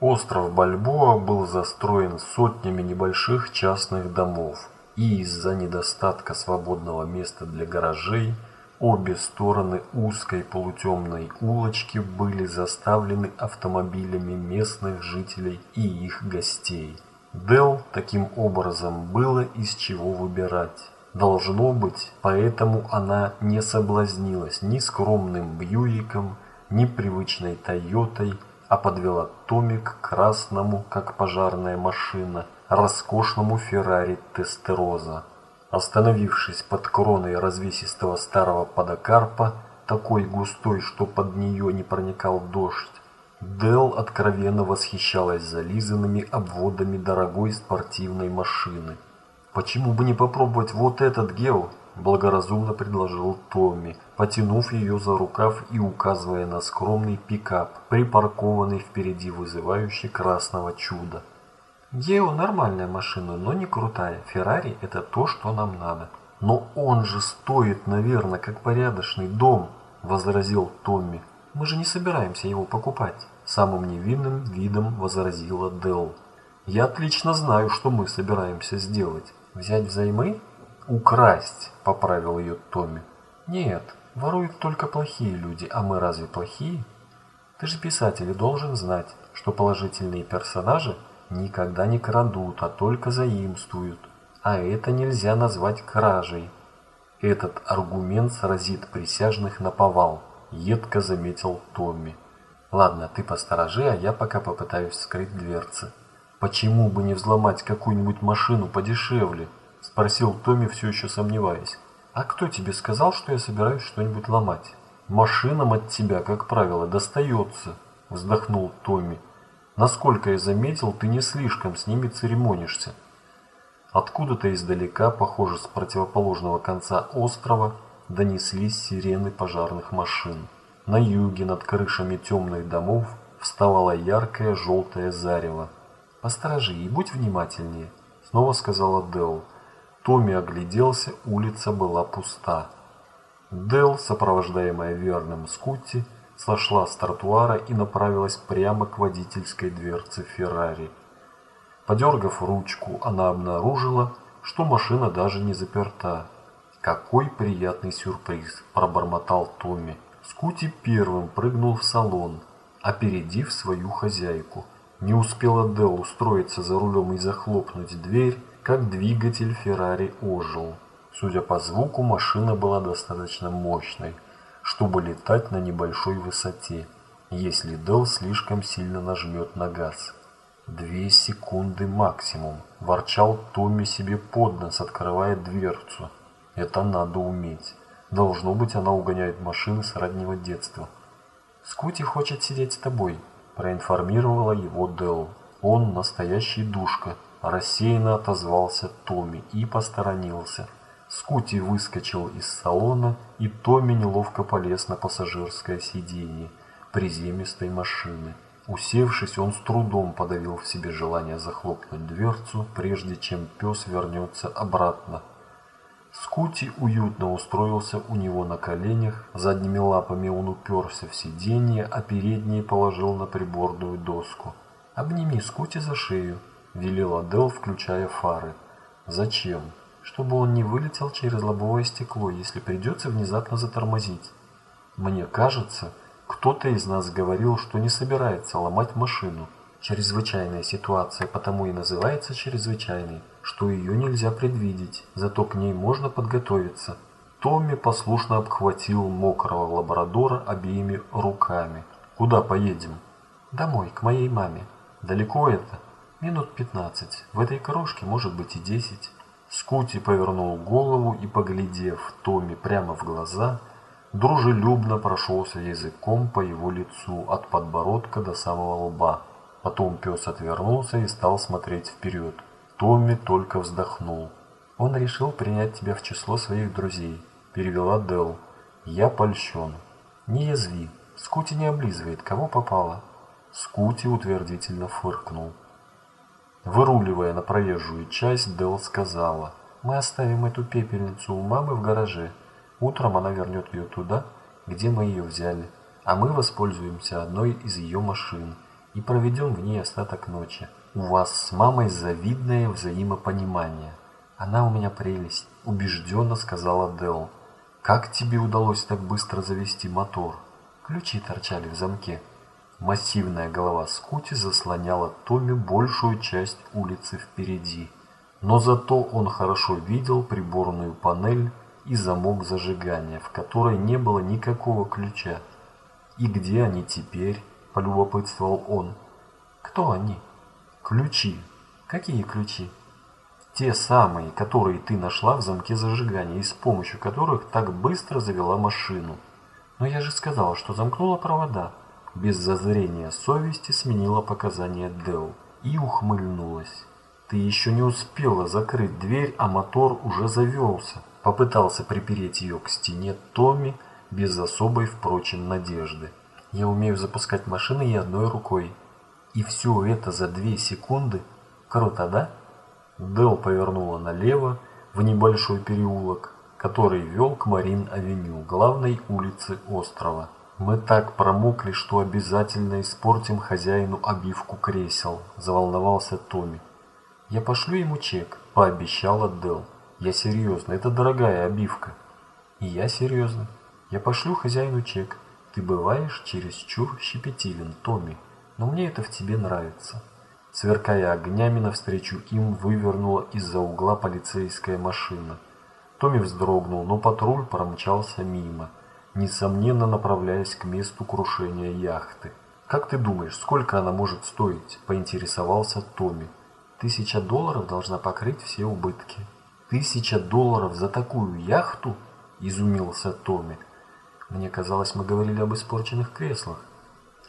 Остров Бальбоа был застроен сотнями небольших частных домов, и из-за недостатка свободного места для гаражей обе стороны узкой полутемной улочки были заставлены автомобилями местных жителей и их гостей. Дел таким образом было из чего выбирать. Должно быть, поэтому она не соблазнилась ни скромным Бьюиком, ни привычной Тойотой, а подвела Томми красному, как пожарная машина, роскошному Феррари Тестероза. Остановившись под кроной развесистого старого подокарпа, такой густой, что под нее не проникал дождь, Дел откровенно восхищалась зализанными обводами дорогой спортивной машины. «Почему бы не попробовать вот этот гел?» – благоразумно предложил Томми, потянув ее за рукав и указывая на скромный пикап, припаркованный впереди вызывающий красного чуда. «Гео нормальная машина, но не крутая. Феррари – это то, что нам надо». «Но он же стоит, наверное, как порядочный дом», – возразил Томми. Мы же не собираемся его покупать, самым невинным видом возразила Дел. Я отлично знаю, что мы собираемся сделать. Взять взаймы? Украсть, поправил ее Томми. Нет, воруют только плохие люди, а мы разве плохие? Ты же писатель и должен знать, что положительные персонажи никогда не крадут, а только заимствуют. А это нельзя назвать кражей. Этот аргумент сразит присяжных на повал. Едко заметил Томми. Ладно, ты посторожи, а я пока попытаюсь вскрыть дверцы. Почему бы не взломать какую-нибудь машину подешевле? Спросил Томми, все еще сомневаясь. А кто тебе сказал, что я собираюсь что-нибудь ломать? Машинам от тебя, как правило, достается, вздохнул Томми. Насколько я заметил, ты не слишком с ними церемонишься. Откуда-то издалека, похоже, с противоположного конца острова, донеслись сирены пожарных машин. На юге над крышами темных домов вставало яркое желтое зарево. «Посторожи и будь внимательнее», — снова сказала Дел. Томми огляделся, улица была пуста. Дел, сопровождаемая верным Скутти, сошла с тротуара и направилась прямо к водительской дверце Феррари. Подергав ручку, она обнаружила, что машина даже не заперта. «Какой приятный сюрприз!» – пробормотал Томми. Скути первым прыгнул в салон, опередив свою хозяйку. Не успела Дел устроиться за рулем и захлопнуть дверь, как двигатель Феррари ожил. Судя по звуку, машина была достаточно мощной, чтобы летать на небольшой высоте, если Дел слишком сильно нажмет на газ. «Две секунды максимум», – ворчал Томми себе под нос, открывая дверцу. Это надо уметь. Должно быть, она угоняет машины с раннего детства. «Скути хочет сидеть с тобой», – проинформировала его Дел. «Он настоящий душка», – рассеянно отозвался Томми и посторонился. Скути выскочил из салона, и Томми неловко полез на пассажирское сиденье приземистой машины. Усевшись, он с трудом подавил в себе желание захлопнуть дверцу, прежде чем пес вернется обратно Скути уютно устроился у него на коленях, задними лапами он уперся в сиденье, а передние положил на приборную доску. «Обними Скути за шею», – велела Дел, включая фары. «Зачем? Чтобы он не вылетел через лобовое стекло, если придется внезапно затормозить. Мне кажется, кто-то из нас говорил, что не собирается ломать машину. Чрезвычайная ситуация потому и называется чрезвычайной, что ее нельзя предвидеть, зато к ней можно подготовиться. Томми послушно обхватил мокрого лабрадора обеими руками. «Куда поедем?» «Домой, к моей маме. Далеко это?» «Минут пятнадцать. В этой корошке может быть и десять». Скути повернул голову и, поглядев Томми прямо в глаза, дружелюбно прошелся языком по его лицу от подбородка до самого лба. Потом пес отвернулся и стал смотреть вперед. Томми только вздохнул. «Он решил принять тебя в число своих друзей», – перевела Дел. «Я польщен». «Не язви. Скути не облизывает, кого попало». Скути утвердительно фыркнул. Выруливая на проезжую часть, Дел сказала, «Мы оставим эту пепельницу у мамы в гараже. Утром она вернет ее туда, где мы ее взяли, а мы воспользуемся одной из ее машин» и проведем в ней остаток ночи. У вас с мамой завидное взаимопонимание. Она у меня прелесть, убежденно сказала Дел. Как тебе удалось так быстро завести мотор? Ключи торчали в замке. Массивная голова Скути заслоняла Томми большую часть улицы впереди. Но зато он хорошо видел приборную панель и замок зажигания, в которой не было никакого ключа. «И где они теперь?» – полюбопытствовал он. «Кто они?» «Ключи». «Какие ключи?» «Те самые, которые ты нашла в замке зажигания и с помощью которых так быстро завела машину». «Но я же сказала, что замкнула провода». Без зазрения совести сменила показания Дел и ухмыльнулась. «Ты еще не успела закрыть дверь, а мотор уже завелся». Попытался припереть ее к стене Томми, без особой, впрочем, надежды. Я умею запускать машины и одной рукой. И все это за две секунды? Круто, да? Дел повернула налево в небольшой переулок, который вел к Марин-авеню, главной улице острова. «Мы так промокли, что обязательно испортим хозяину обивку кресел», – заволновался Томми. «Я пошлю ему чек», – пообещала Дел. «Я серьезно, это дорогая обивка». «И я серьезно. Я пошлю хозяину чек. Ты бываешь чересчур щепетилен, Томми, но мне это в тебе нравится. Сверкая огнями навстречу им, вывернула из-за угла полицейская машина. Томми вздрогнул, но патруль промчался мимо, несомненно направляясь к месту крушения яхты. «Как ты думаешь, сколько она может стоить?» – поинтересовался Томми. «Тысяча долларов должна покрыть все убытки». «Тысяча долларов за такую яхту?» – изумился Томми. Мне казалось, мы говорили об испорченных креслах.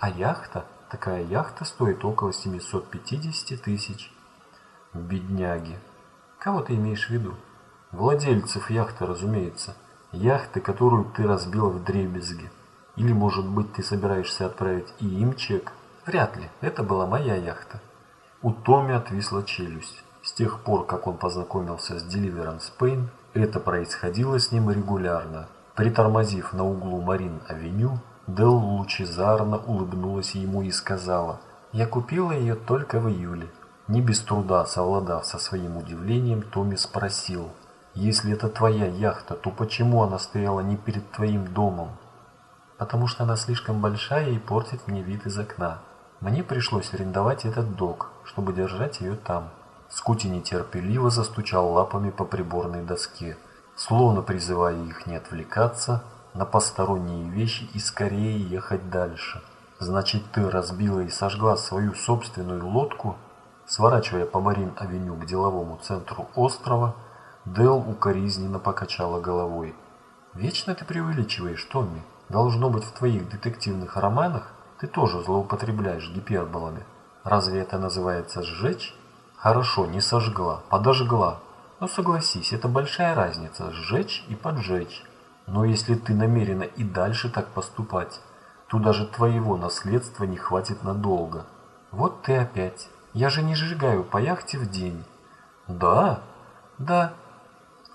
А яхта? Такая яхта стоит около 750 тысяч. Бедняги. Кого ты имеешь в виду? Владельцев яхты, разумеется. Яхты, которую ты разбил в дребезги. Или, может быть, ты собираешься отправить и им чек? Вряд ли. Это была моя яхта. У Томми отвисла челюсть. С тех пор, как он познакомился с Deliverance Pain, это происходило с ним регулярно. Притормозив на углу Марин-авеню, Дел лучезарно улыбнулась ему и сказала, «Я купила ее только в июле». Не без труда совладав со своим удивлением, Томми спросил, «Если это твоя яхта, то почему она стояла не перед твоим домом?» «Потому что она слишком большая и портит мне вид из окна. Мне пришлось арендовать этот док, чтобы держать ее там». Скути нетерпеливо застучал лапами по приборной доске словно призывая их не отвлекаться на посторонние вещи и скорее ехать дальше. Значит, ты разбила и сожгла свою собственную лодку? Сворачивая по Марин-авеню к деловому центру острова, Дел укоризненно покачала головой. «Вечно ты преувеличиваешь, Томми. Должно быть, в твоих детективных романах ты тоже злоупотребляешь гиперболами. Разве это называется сжечь? Хорошо, не сожгла, подожгла. Но согласись, это большая разница – сжечь и поджечь. Но если ты намерена и дальше так поступать, то даже твоего наследства не хватит надолго. Вот ты опять. Я же не сжигаю по яхте в день. Да? Да.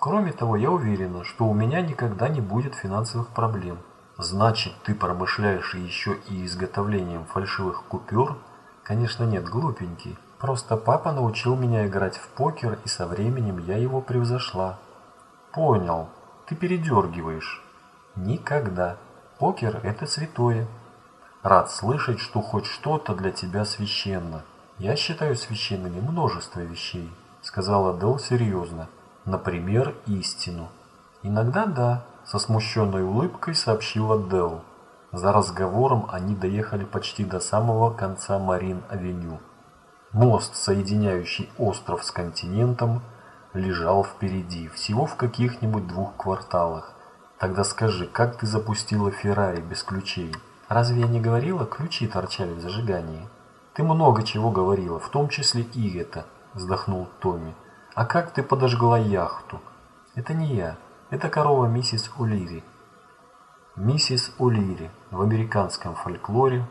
Кроме того, я уверена, что у меня никогда не будет финансовых проблем. Значит, ты промышляешь еще и изготовлением фальшивых купюр? Конечно нет, глупенький. Просто папа научил меня играть в покер, и со временем я его превзошла. Понял. Ты передергиваешь. Никогда. Покер – это святое. Рад слышать, что хоть что-то для тебя священно. Я считаю священными множество вещей, сказала Дел серьезно. Например, истину. Иногда да, со смущенной улыбкой сообщила Дел. За разговором они доехали почти до самого конца Марин-авеню. Мост, соединяющий остров с континентом, лежал впереди, всего в каких-нибудь двух кварталах. Тогда скажи, как ты запустила Феррари без ключей? Разве я не говорила, ключи торчали в зажигании? Ты много чего говорила, в том числе и это, вздохнул Томми. А как ты подожгла яхту? Это не я, это корова миссис Улири. Миссис Улири в американском фольклоре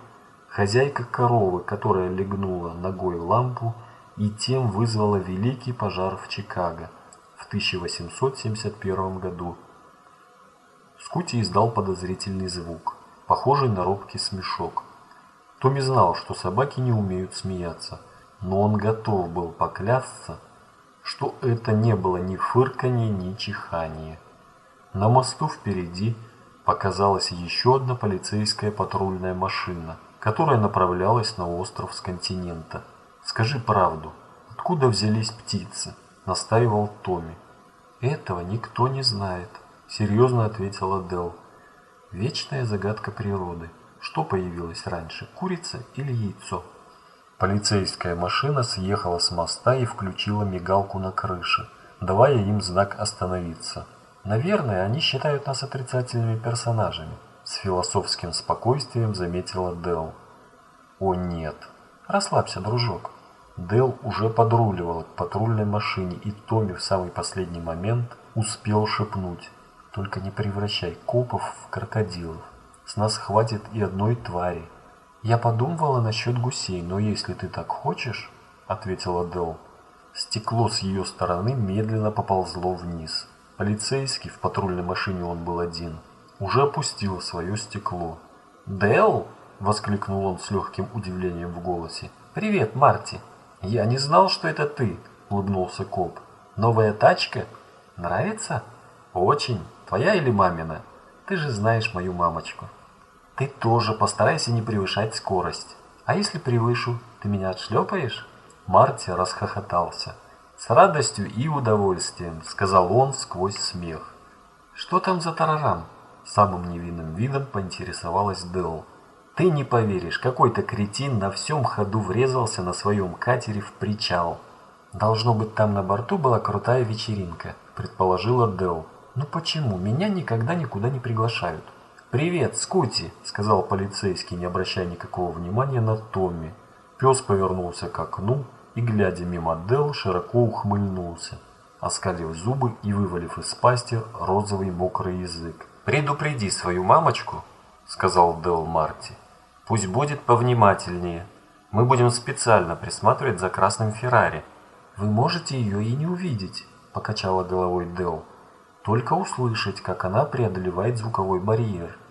хозяйка коровы, которая легнула ногой лампу и тем вызвала великий пожар в Чикаго в 1871 году. Скути издал подозрительный звук, похожий на робкий смешок. Томми знал, что собаки не умеют смеяться, но он готов был поклясться, что это не было ни фырканье, ни чихание. На мосту впереди показалась еще одна полицейская патрульная машина, которая направлялась на остров с континента. «Скажи правду, откуда взялись птицы?» – настаивал Томми. «Этого никто не знает», – серьезно ответила Дел. «Вечная загадка природы. Что появилось раньше, курица или яйцо?» Полицейская машина съехала с моста и включила мигалку на крыше, давая им знак остановиться. Наверное, они считают нас отрицательными персонажами, с философским спокойствием заметила Дел. О нет. Расслабься, дружок. Дел уже подруливала к патрульной машине, и Томми в самый последний момент успел шепнуть. Только не превращай копов в крокодилов. С нас хватит и одной твари. Я подумывала насчет гусей, но если ты так хочешь, ответила Дел. Стекло с ее стороны медленно поползло вниз. Полицейский, в патрульной машине он был один, уже опустил свое стекло. «Дэл!» – воскликнул он с легким удивлением в голосе. «Привет, Марти!» «Я не знал, что это ты!» – улыбнулся коп. «Новая тачка? Нравится?» «Очень. Твоя или мамина? Ты же знаешь мою мамочку». «Ты тоже постарайся не превышать скорость. А если превышу, ты меня отшлепаешь?» Марти расхохотался. «С радостью и удовольствием», — сказал он сквозь смех. «Что там за тарарам?» Самым невинным видом поинтересовалась Дэл. «Ты не поверишь, какой-то кретин на всем ходу врезался на своем катере в причал. Должно быть, там на борту была крутая вечеринка», — предположила Дэл. «Ну почему? Меня никогда никуда не приглашают». «Привет, Скути!» — сказал полицейский, не обращая никакого внимания на Томми. Пес повернулся к окну и, глядя мимо Дел, широко ухмыльнулся, оскалив зубы и вывалив из пасти розовый мокрый язык. «Предупреди свою мамочку», — сказал Дел Марти. «Пусть будет повнимательнее. Мы будем специально присматривать за красным Феррари». «Вы можете ее и не увидеть», — покачала головой Дел. «Только услышать, как она преодолевает звуковой барьер».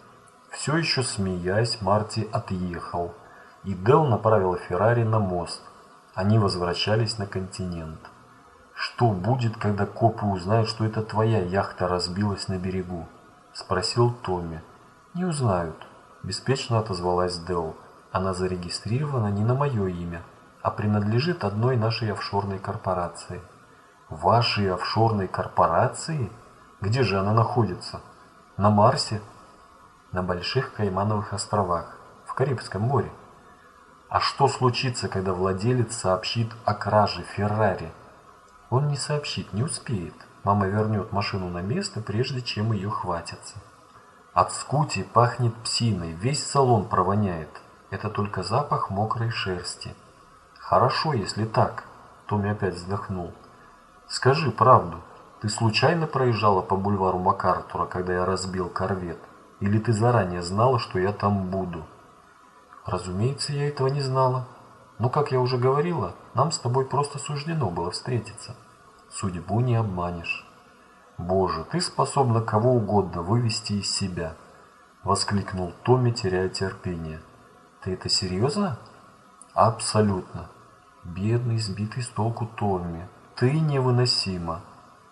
Все еще смеясь, Марти отъехал, и Дел направила Феррари на мост, они возвращались на континент. «Что будет, когда копы узнают, что это твоя яхта разбилась на берегу?» – спросил Томми. «Не узнают», – беспечно отозвалась Дел. «Она зарегистрирована не на мое имя, а принадлежит одной нашей офшорной корпорации». «Вашей офшорной корпорации? Где же она находится?» «На Марсе?» «На Больших Каймановых островах, в Карибском море». А что случится, когда владелец сообщит о краже Феррари? Он не сообщит, не успеет. Мама вернет машину на место, прежде чем ее хватится. От скути пахнет псиной, весь салон провоняет. Это только запах мокрой шерсти. Хорошо, если так. Томми опять вздохнул. Скажи правду. Ты случайно проезжала по бульвару МакАртура, когда я разбил корвет? Или ты заранее знала, что я там буду? Разумеется, я этого не знала. Но, как я уже говорила, нам с тобой просто суждено было встретиться. Судьбу не обманешь. Боже, ты способна кого угодно вывести из себя, воскликнул Томми, теряя терпение. Ты это серьезно? Абсолютно. Бедный, сбитый с толку Томми, ты невыносима.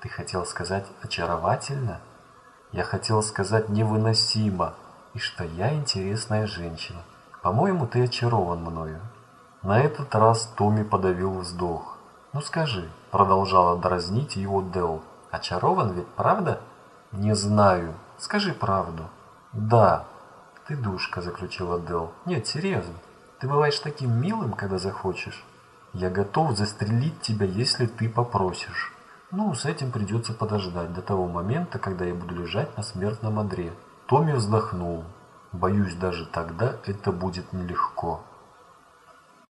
Ты хотел сказать очаровательно? Я хотел сказать невыносимо, и что я интересная женщина. По-моему, ты очарован мною. На этот раз Томми подавил вздох. Ну скажи, продолжала дразнить его Дел. Очарован ведь, правда? Не знаю. Скажи правду. Да. Ты душка, заключила Дел. Нет, серьезно. Ты бываешь таким милым, когда захочешь. Я готов застрелить тебя, если ты попросишь. Ну, с этим придется подождать до того момента, когда я буду лежать на смертном одре. Томми вздохнул. Боюсь, даже тогда это будет нелегко.